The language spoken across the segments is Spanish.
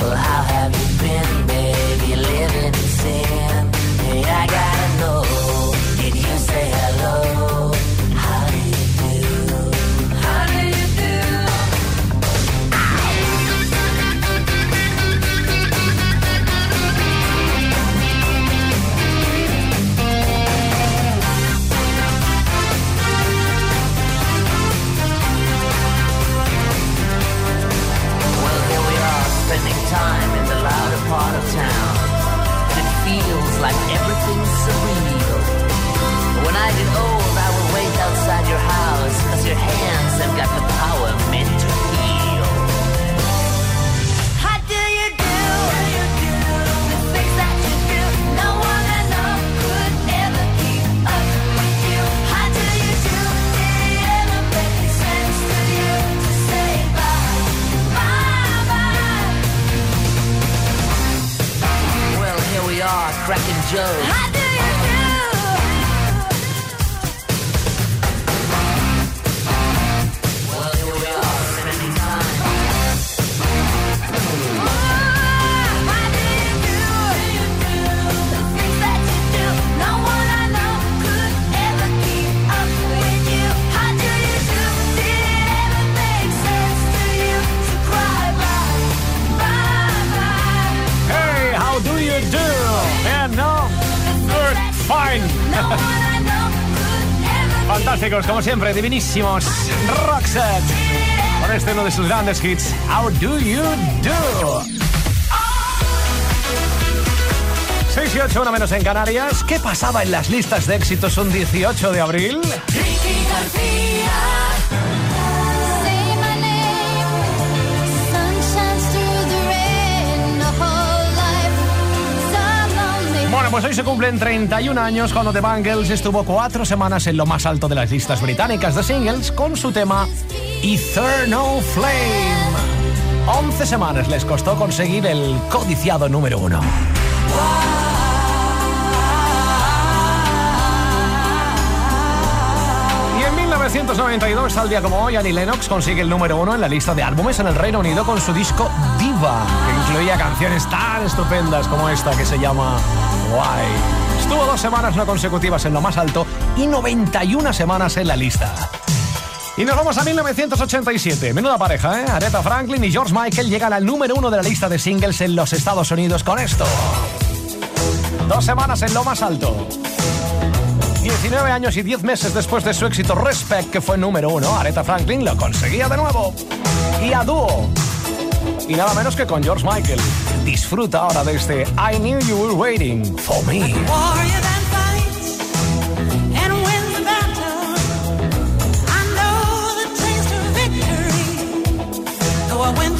Well, how siempre, divinísimos. Roxette. Con este uno de sus grandes hits. How do you do? 6 y 8, una menos en Canarias. ¿Qué pasaba en las listas de éxitos un 18 de abril? Pues hoy se cumplen 31 años cuando The Bangles estuvo cuatro semanas en lo más alto de las listas británicas de singles con su tema Eternal Flame. 11 semanas les costó conseguir el codiciado número uno. 1992, tal día como hoy, Annie Lennox consigue el número uno en la lista de álbumes en el Reino Unido con su disco Diva, que incluía canciones tan estupendas como esta que se llama Why. Estuvo dos semanas no consecutivas en lo más alto y 91 semanas en la lista. Y nos vamos a 1987. Menuda pareja, ¿eh? Aretha Franklin y George Michael llegan al número uno de la lista de singles en los Estados Unidos con esto. Dos semanas en lo más alto. 19 años y 10 meses después de su éxito Respect, que fue número uno, Aretha Franklin lo conseguía de nuevo. Y a dúo. Y nada menos que con George Michael. Disfruta ahora de este I Knew You Were Waiting for Me. I went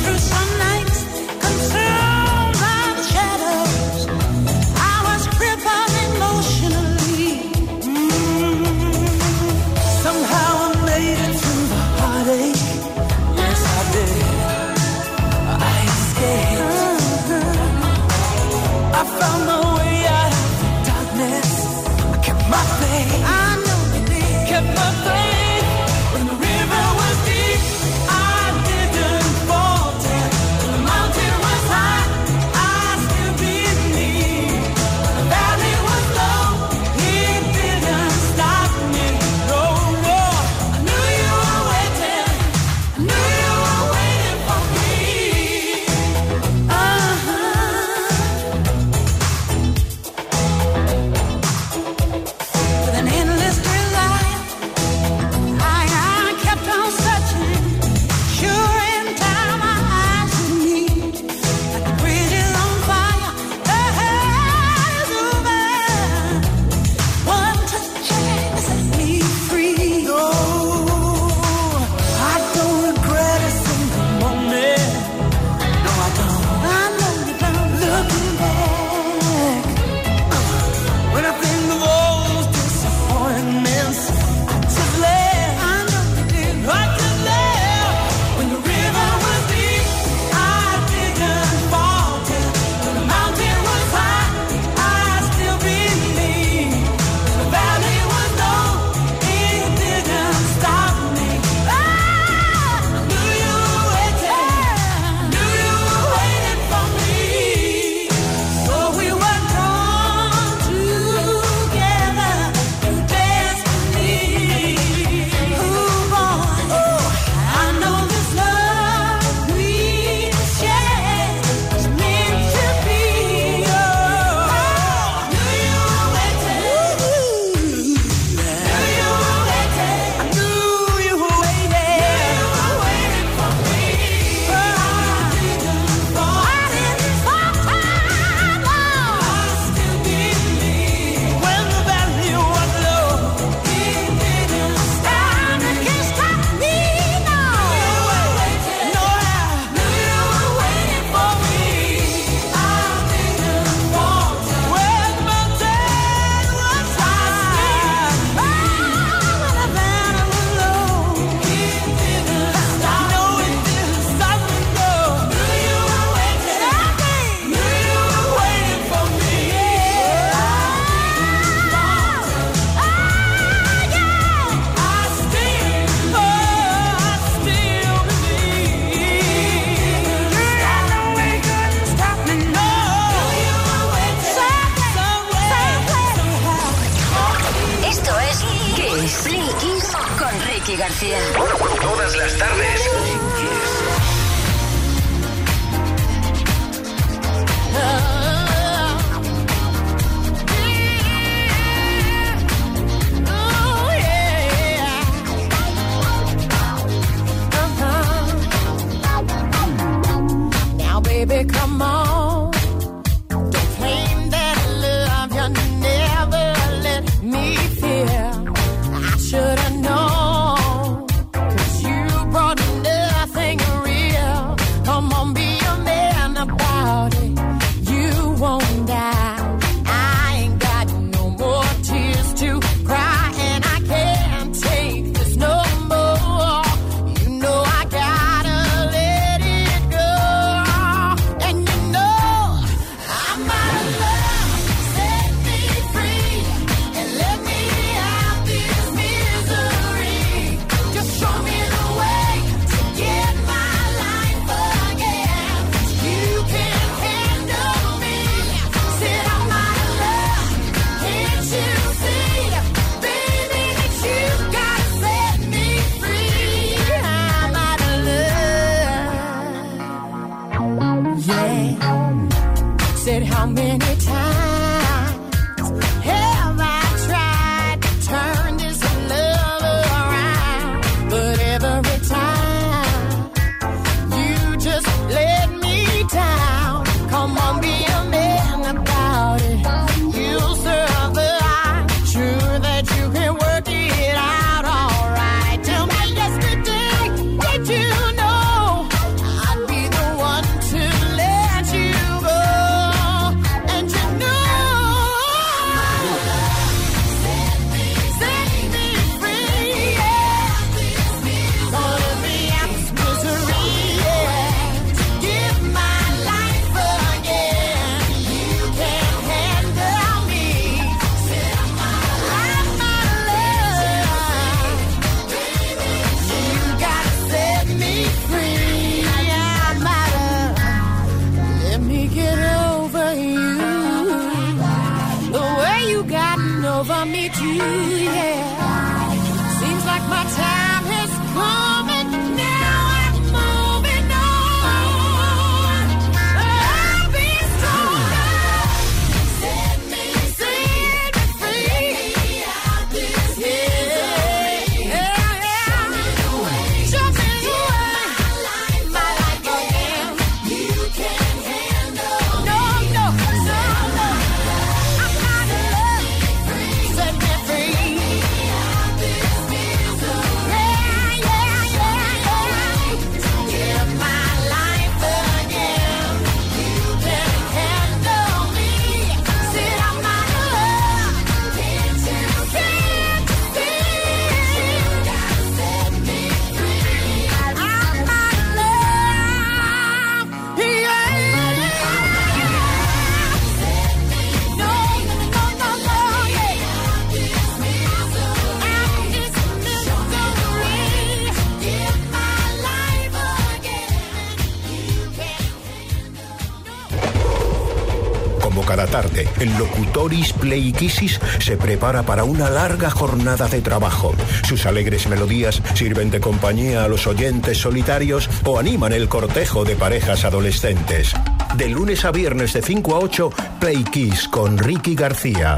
Locutoris Pleikisis se prepara para una larga jornada de trabajo. Sus alegres melodías sirven de compañía a los oyentes solitarios o animan el cortejo de parejas adolescentes. De lunes a viernes de 5 a 8, Play Kiss con Ricky García.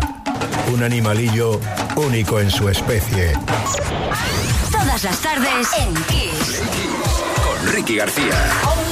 Un animalillo único en su especie. Todas las tardes en Kiss. Con Ricky García.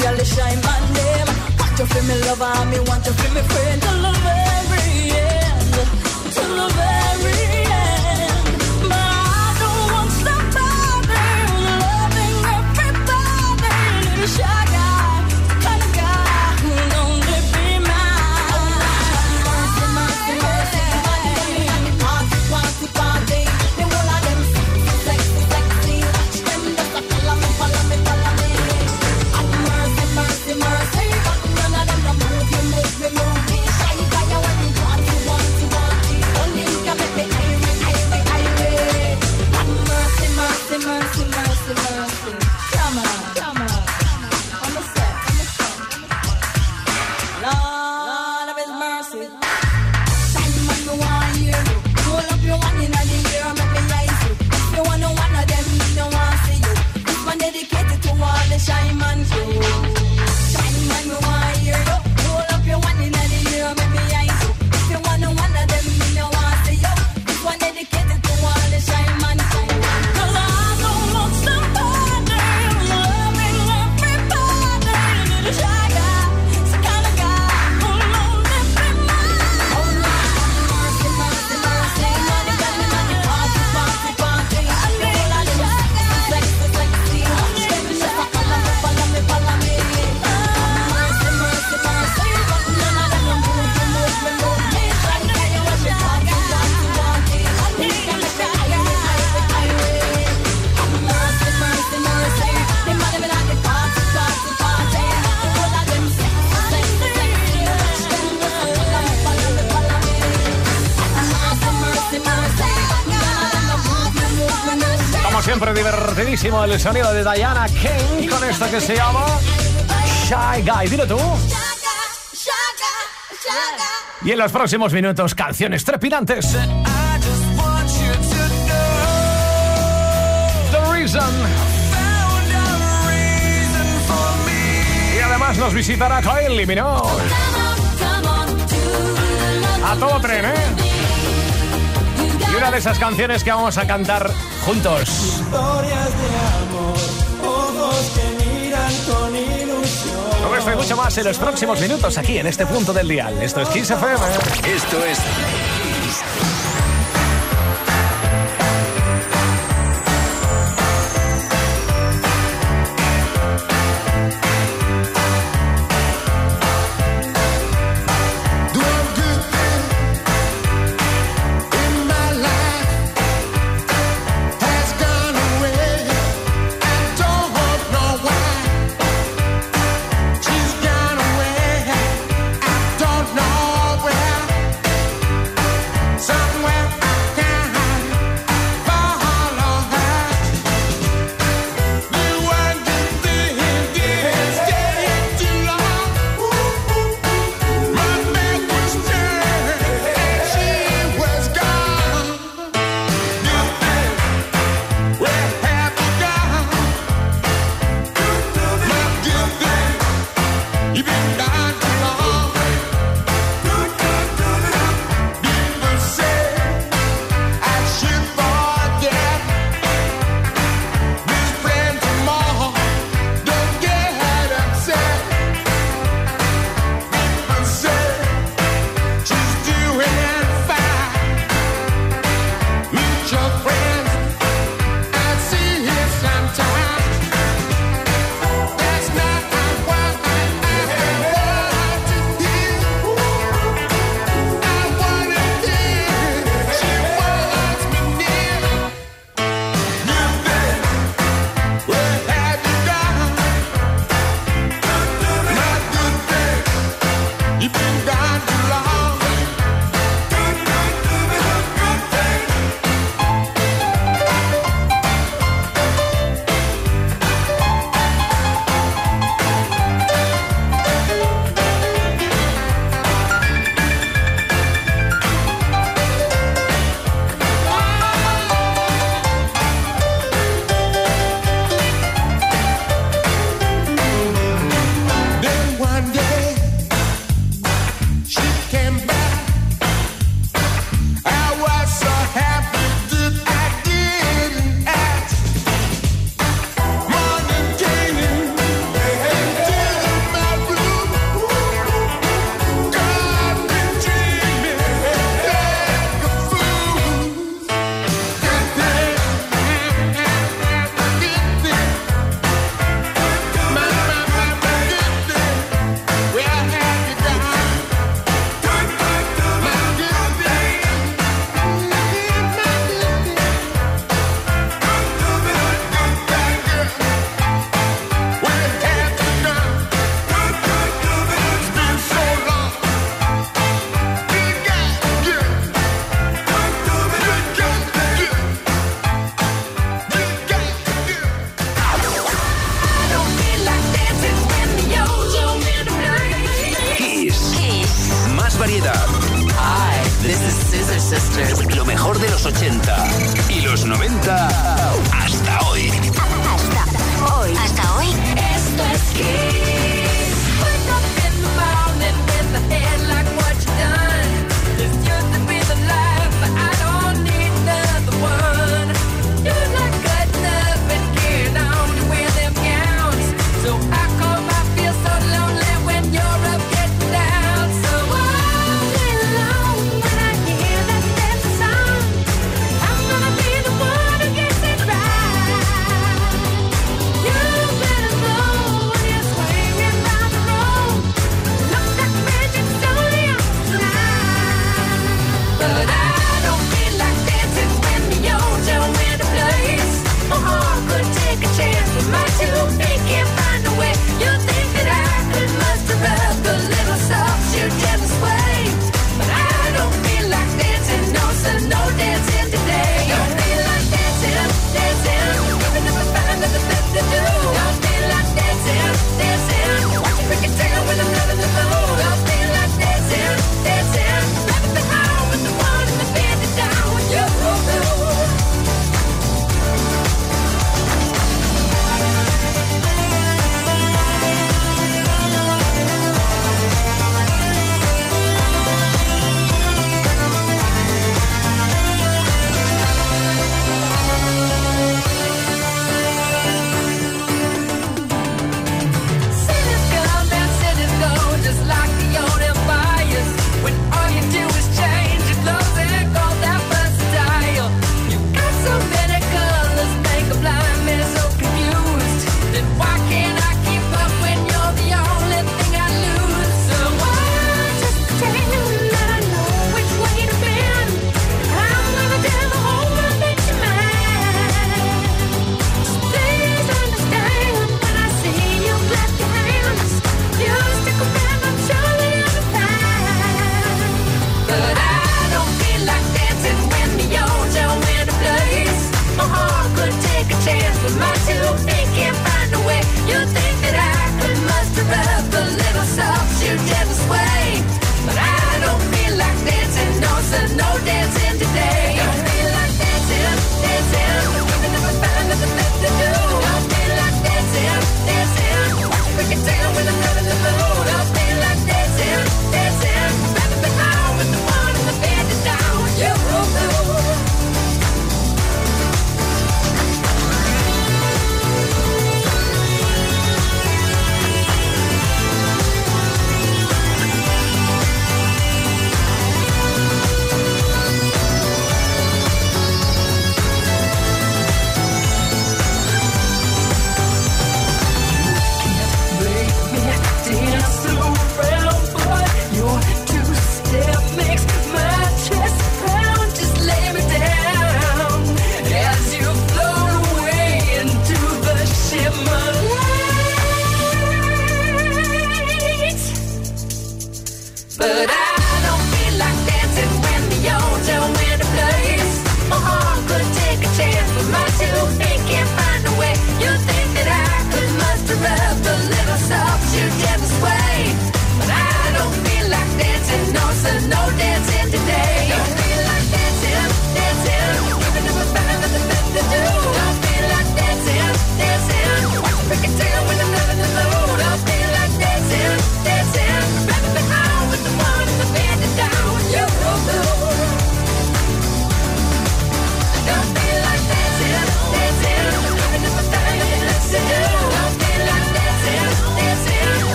feel the shine my name. Want you feel me lover, me want you feel me friend alone. el sonido de Diana King con esto que se llama Shy Guy. Dilo tú. Y en los próximos minutos, canciones trepidantes. The Reason. nos visitará Kylie Minogue. A todo tren, ¿eh? Una de esas canciones que vamos a cantar juntos. Historias de amor, ojos que miran con ilusión. Todo esto y mucho más en los próximos minutos aquí en este punto del dial. Esto es 15 FM. Esto es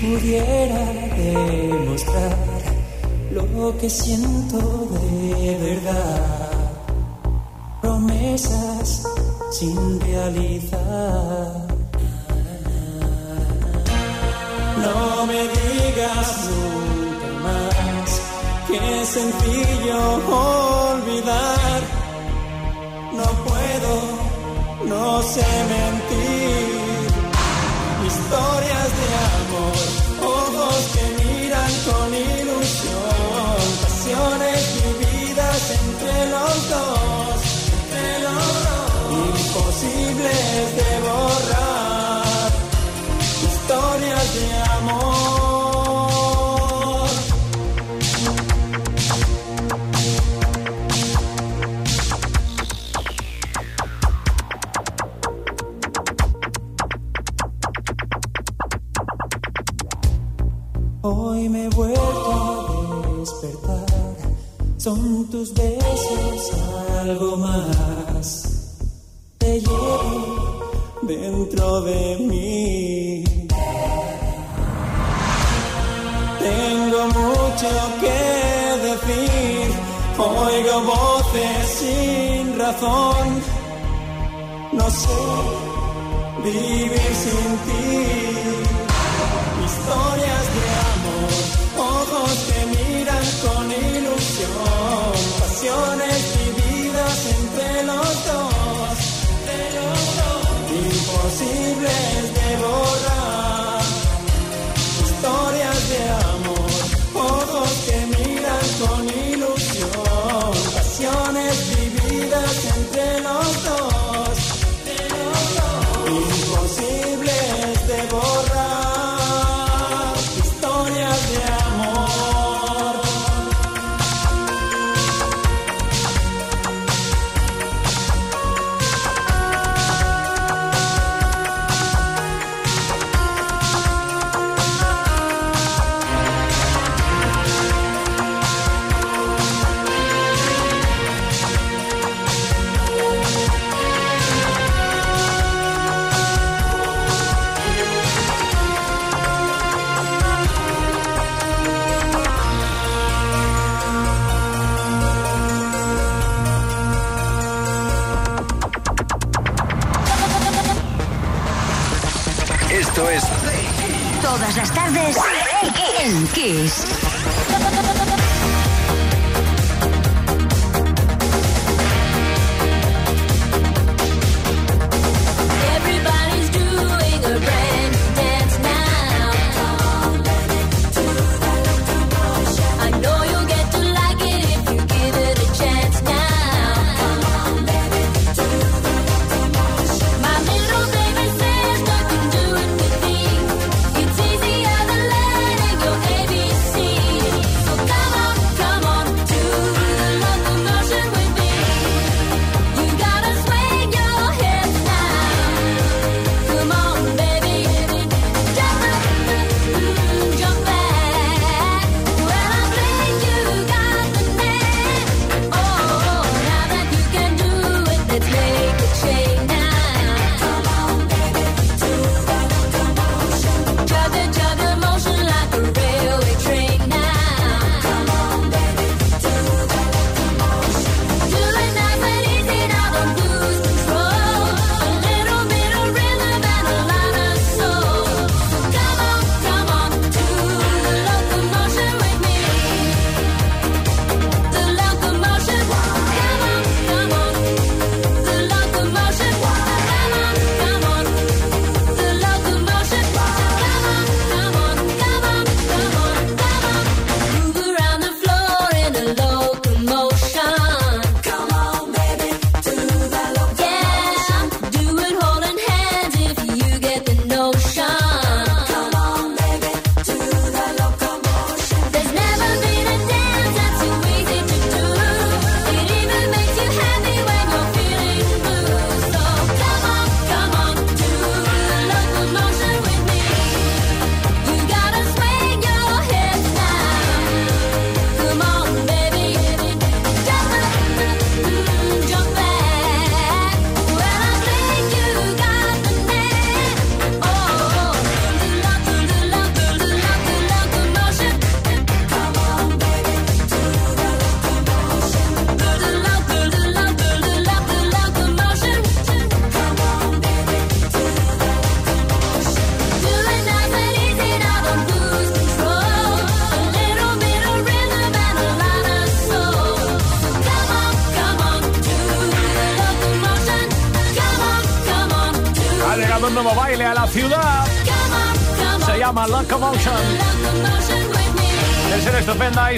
pudiera demostrar lo que siento de verdad, promesas sin realizar. No me digas nunca más que es sencillo olvidar. No puedo, no sé mentir. Historias de amor, No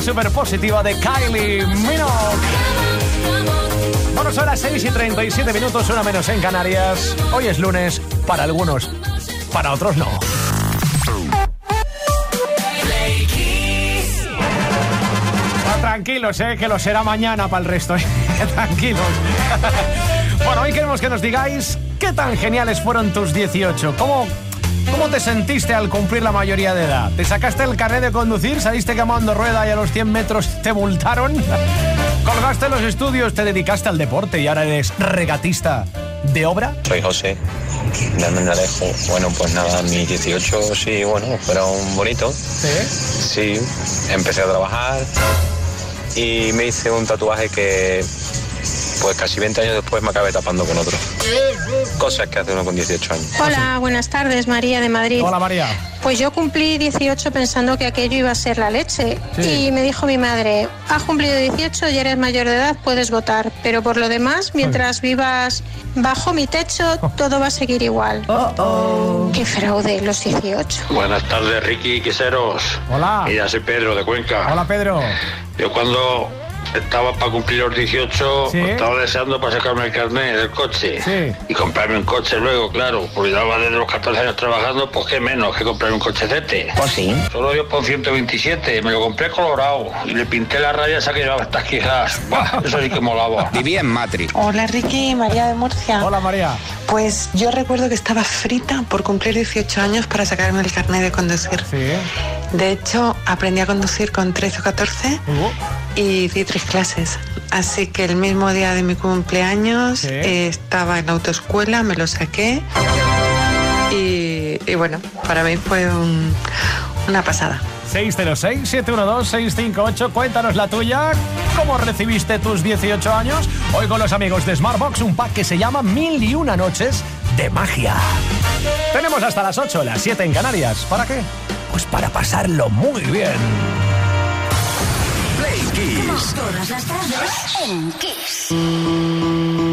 súper positiva de Kylie Minogue. Bueno, son las 6 y 37 minutos, una menos en Canarias. Hoy es lunes, para algunos, para otros no. Ah, Tranquilos, eh, que lo será mañana para el resto. eh. Tranquilos. bueno, hoy queremos que nos digáis qué tan geniales fueron tus 18. ¿Cómo, ¿Cómo te sentiste al cumplir la mayoría de edad? ¿Te sacaste el carnet de conducir? ¿Saliste quemando rueda y a los 100 metros te multaron? ¿Colgaste los estudios? ¿Te dedicaste al deporte y ahora eres regatista de obra? Soy José, de Almendralejo. Bueno, pues nada, mis 18 sí, bueno, fueron bonitos. Sí. Sí, empecé a trabajar y me hice un tatuaje que pues casi 20 años después me acabé tapando con otro. Cosas que hace uno con 18 años. Hola, buenas tardes, María de Madrid. Hola María. Pues yo cumplí 18 pensando que aquello iba a ser la leche. Sí. Y me dijo mi madre, has cumplido 18 y eres mayor de edad, puedes votar. Pero por lo demás, mientras vivas bajo mi techo, todo va a seguir igual. Qué fraude, los 18. Buenas tardes, Ricky Quiseros. Hola. Mira, soy Pedro de Cuenca. Hola Pedro. Yo cuando estaba para cumplir los 18, Sí. estaba deseando para sacarme el carnet del coche. Sí. Y comprarme un coche luego, claro. Porque llevaba desde los 14 años trabajando, pues qué menos que comprarme un cochecete. Pues sí. Solo dio por 127, me lo compré colorado. Y le pinté la raya esa que llevaba estas quijas. Buah, eso sí que molaba. Vivía en Matri. Hola Ricky, María de Murcia. Hola María. Pues yo recuerdo que estaba frita por cumplir 18 años para sacarme el carnet de conducir. Sí. De hecho, aprendí a conducir con 13 o 14 Uh, y di tres clases. Así que el mismo día de mi cumpleaños eh, estaba en la autoescuela, me lo saqué y, y bueno, para mí fue un- una pasada. 606-712-658. Cuéntanos la tuya. ¿Cómo recibiste tus 18 años? Hoy con los amigos de Smartbox, un pack que se llama Mil y una noches de magia. Tenemos hasta las 8, las 7 en Canarias. ¿Para qué? Pues para pasarlo muy bien. Play Kiss. Todas las tardes en Kiss.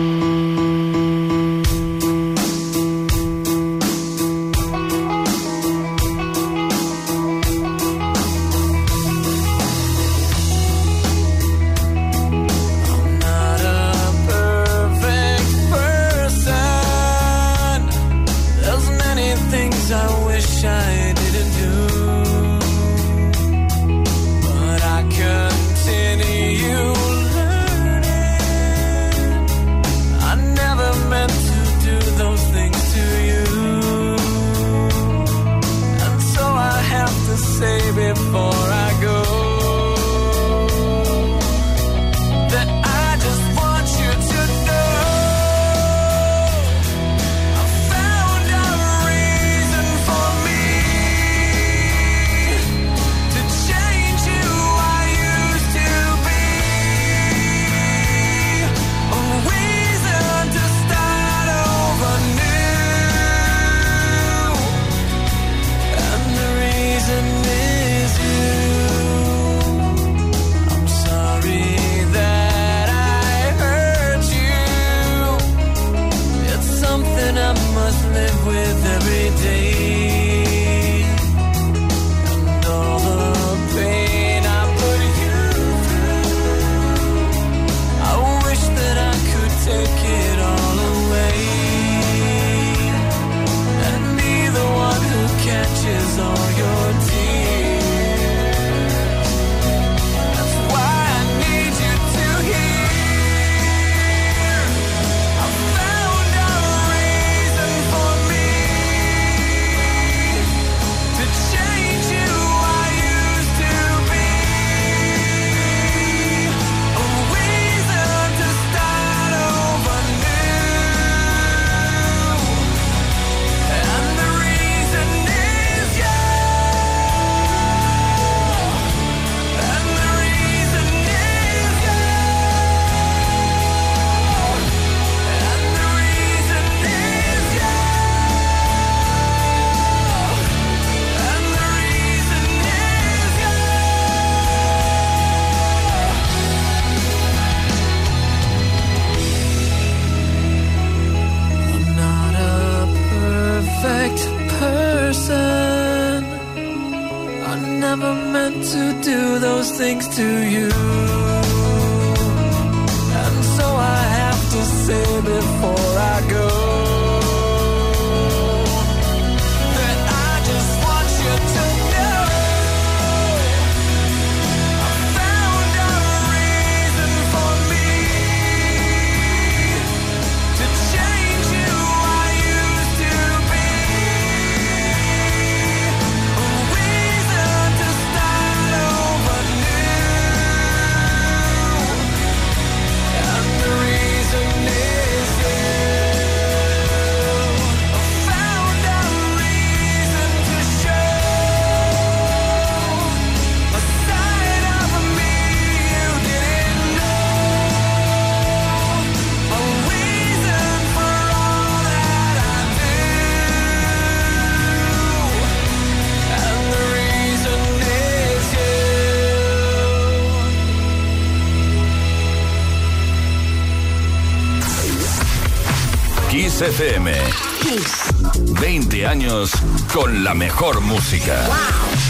Kiss FM. Kiss. 20 años con la mejor música. Wow.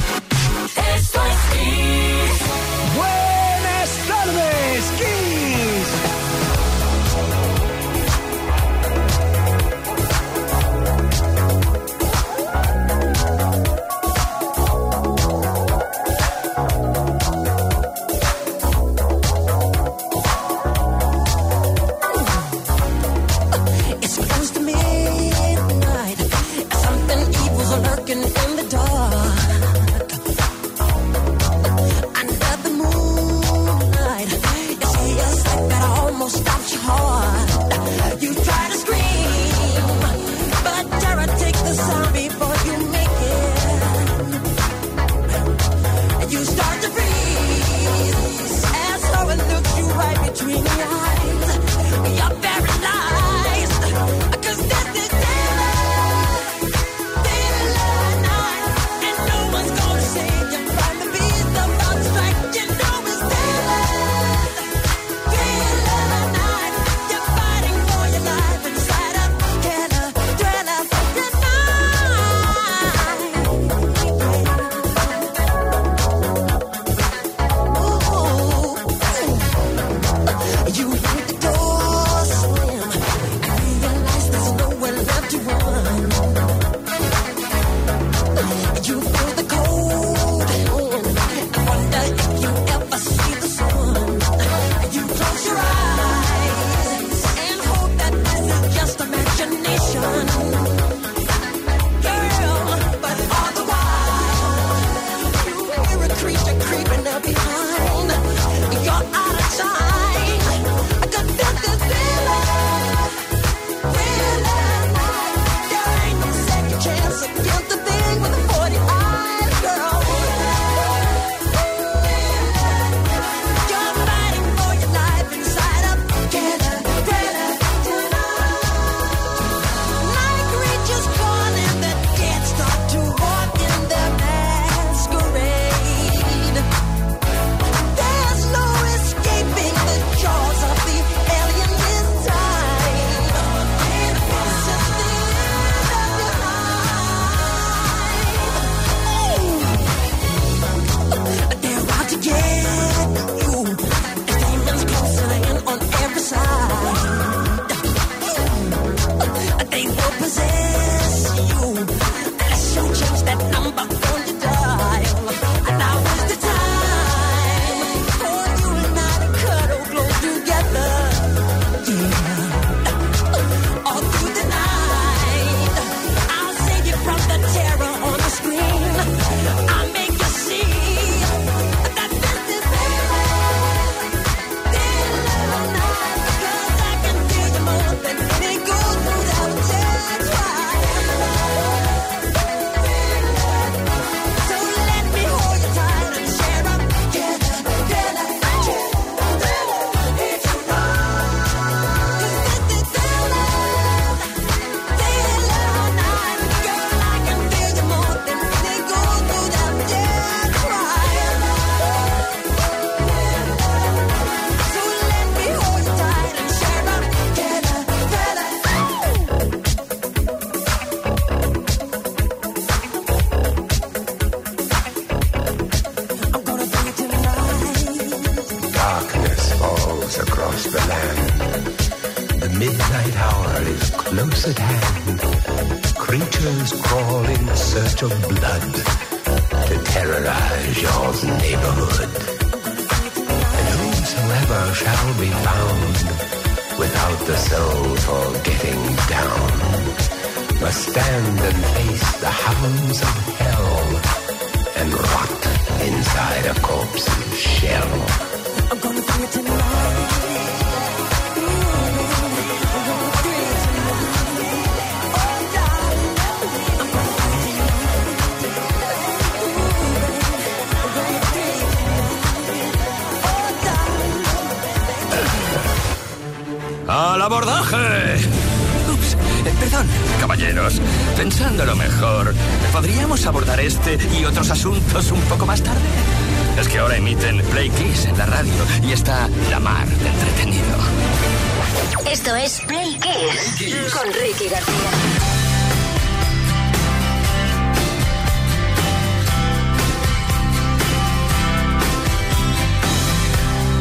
Esto es Play Kiss con Ricky García.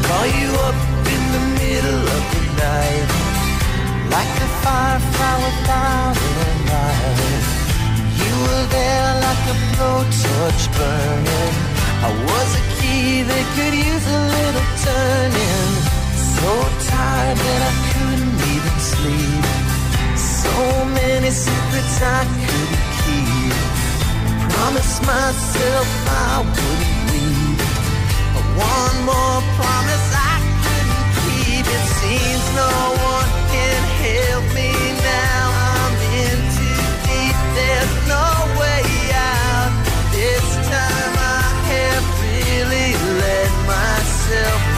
Call you up in the middle of the night Like a firefly without a light You were there like a blowtorch burning. I was a key that could use a little turning. So tired that I couldn't even sleep. So many secrets I couldn't keep. Promised myself I wouldn't leave. But one more promise I couldn't keep. It seems no one can help me now. I'm in too deep. There's no way out. This time I have really let myself.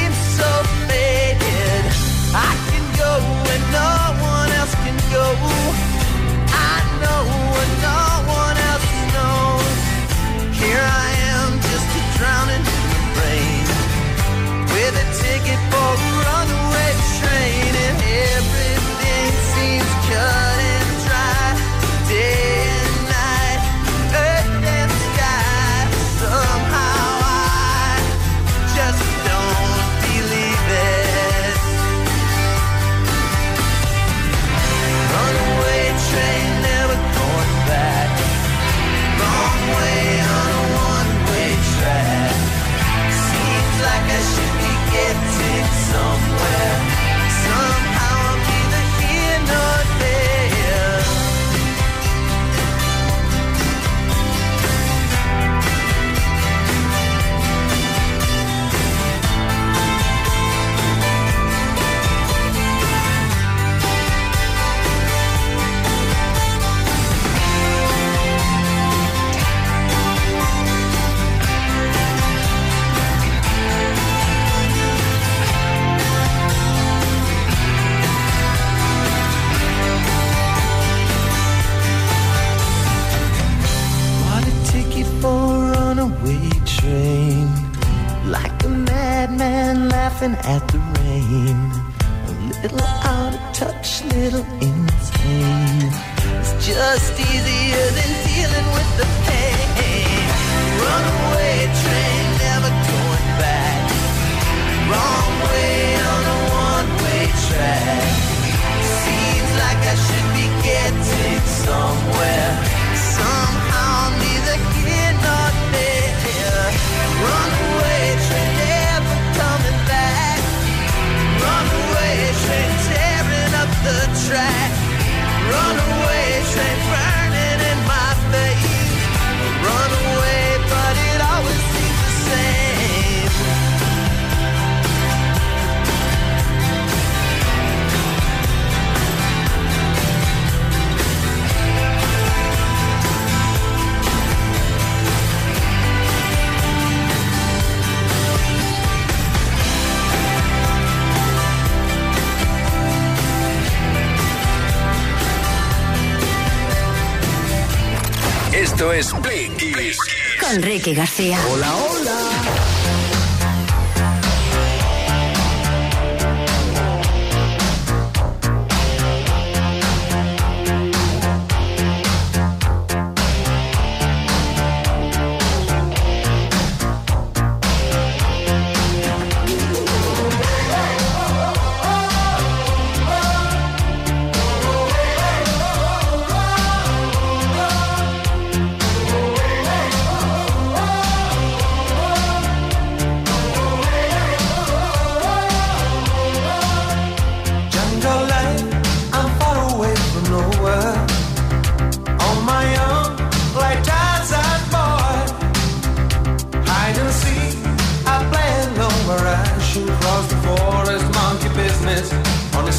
Esto es Play Kiss. Con Ricky García. Hola, hola.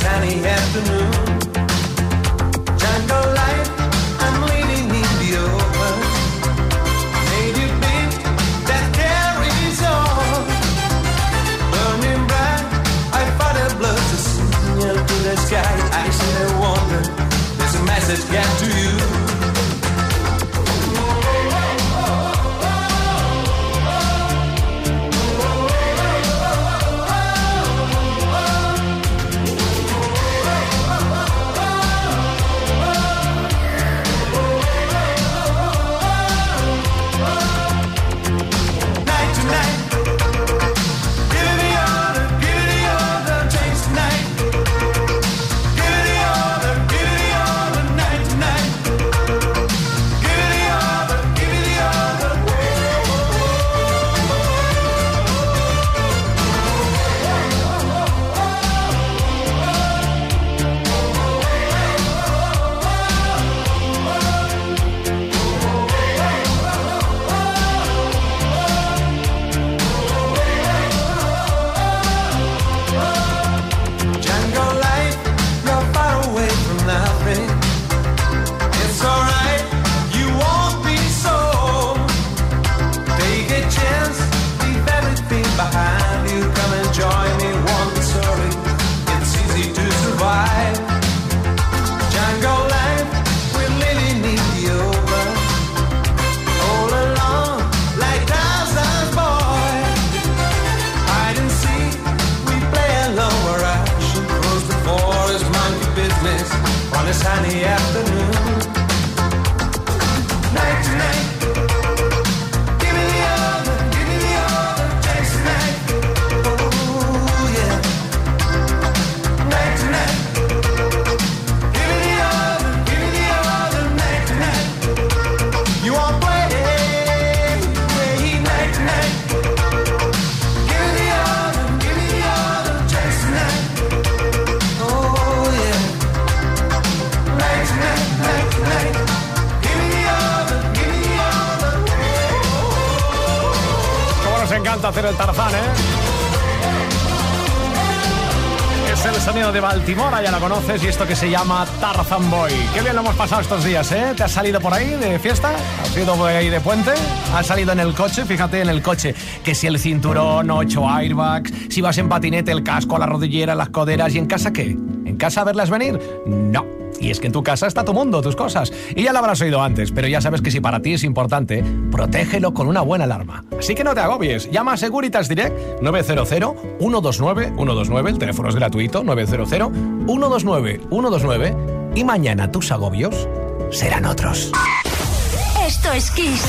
Sunny afternoon. Sunny afternoon. Hacer el Tarzán, ¿eh? Es el sonido de Baltimora, ya lo conoces, y esto que se llama Tarzan Boy. Qué bien lo hemos pasado estos días, ¿eh? ¿Te has salido por ahí de fiesta? ¿Has ido por ahí de puente? ¿Has salido en el coche? Fíjate en el coche, que si el cinturón, ocho airbags, si vas en patinete, el casco, la rodillera, las coderas, ¿y en casa qué? ¿En casa verlas venir? No. Y es que en tu casa está tu mundo, tus cosas. Y ya lo habrás oído antes, pero ya sabes que si para ti es importante, protégelo con una buena alarma. Así que no te agobies. Llama a Securitas Direct 900-129-129. El teléfono es gratuito, 900-129-129. Y mañana tus agobios serán otros. Esto es Kiss.